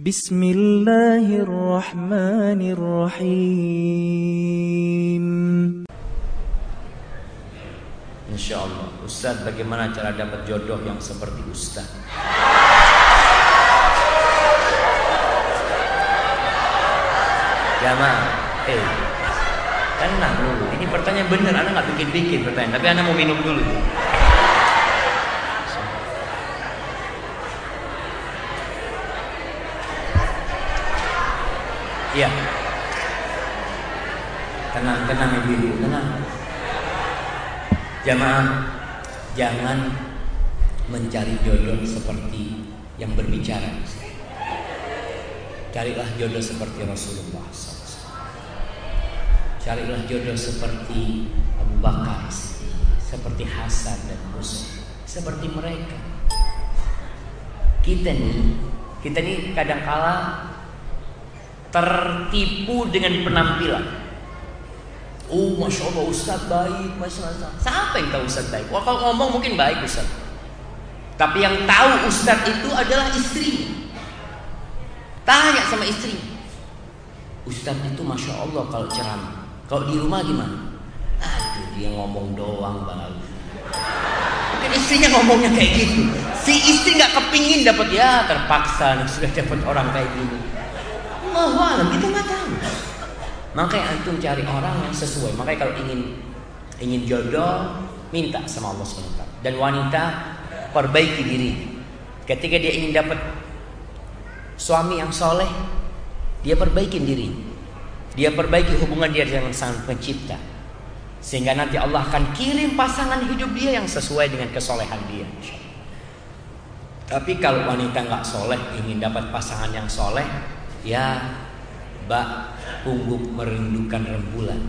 بسم الله الرحمن الرحيم Insya Allah Ustaz bagaimana cara dapat jodoh yang seperti Ustaz Jamaah Eh Tenang dulu Ini pertanyaan benar Anda nggak bikin-bikin pertanyaan Tapi Anda mau minum dulu Iya. Tenang, tenang ibu-ibu Tenang. Jamaah Jangan Mencari jodoh seperti Yang berbicara. Carilah jodoh seperti Rasulullah SAW. Carilah jodoh seperti Abu Bakar Seperti Hasan dan Musa Seperti mereka. Kita nih Kita nih kadangkala Tertipu dengan penampilan Oh Masya Allah Ustaz baik Masya Allah Siapa yang tahu Ustaz baik? Wah kalau ngomong mungkin baik Ustaz Tapi yang tahu Ustaz itu adalah istri Tanya sama istri. Ustaz itu masya Allah kalau ceramah. Kalau di rumah gimana? Aduh dia ngomong doang bang. Mungkin istrinya ngomongnya kayak gitu. Si istri nggak kepingin dapat ya terpaksa sudah dapat orang kayak gini. Allah alam kita nggak tahu. Makanya antum cari orang yang sesuai. Makanya kalau ingin ingin jodoh minta sama Allah SWT. Dan wanita perbaiki diri. Ketika dia ingin dapat suami yang soleh dia perbaikin diri dia perbaiki hubungan dia dengan sang pencipta sehingga nanti Allah akan kirim pasangan hidup dia yang sesuai dengan kesolehan dia tapi kalau wanita nggak soleh ingin dapat pasangan yang soleh ya bak punggung merindukan rembulan